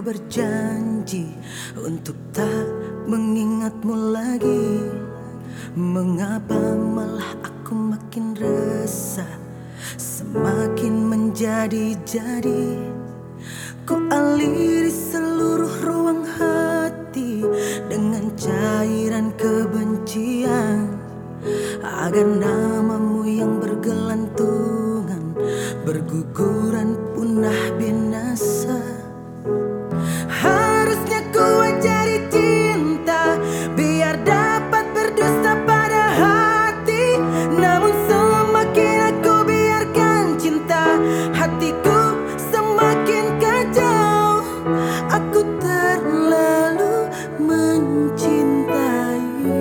berjanji untuk tak mengingatmu lagi. Mengapa malah aku makin resah Semakin menjadi-jadi? Ku aliri seluruh ruang hati Dengan cairan kebencian. Agar namamu yang bergelantungan Berguguran Hatiku semakin kacau. Aku terlalu mencintaimu.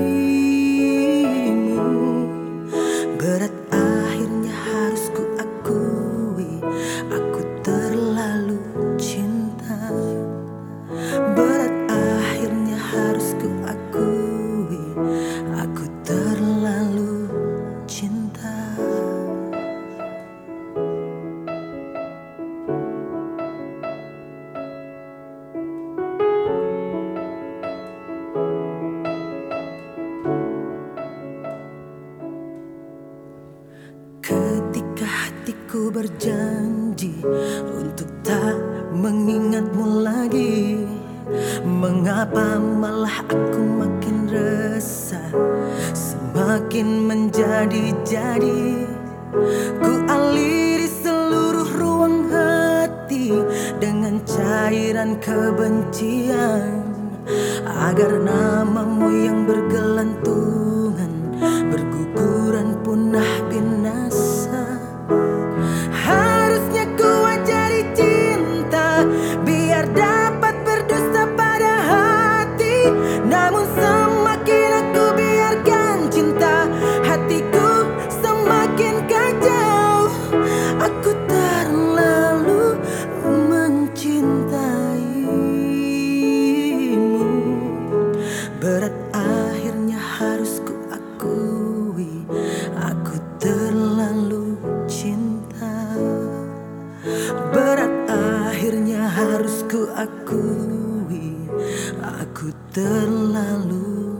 Berat hatiku berjanji untuk tak mengingatmu lagi. Mengapa malah aku makin resah? Semakin menjadi-jadi. Ku aliri seluruh ruang hati Dengan cairan kebencian. Agar namamu yang bergelantungan Namun semakin aku biarkan cinta Hatiku semakin kacau. Aku terlalu mencintaimu. Berat akhirnya harus ku akui Aku terlalu cinta. Berat akhirnya harus ku akui Aku terlalu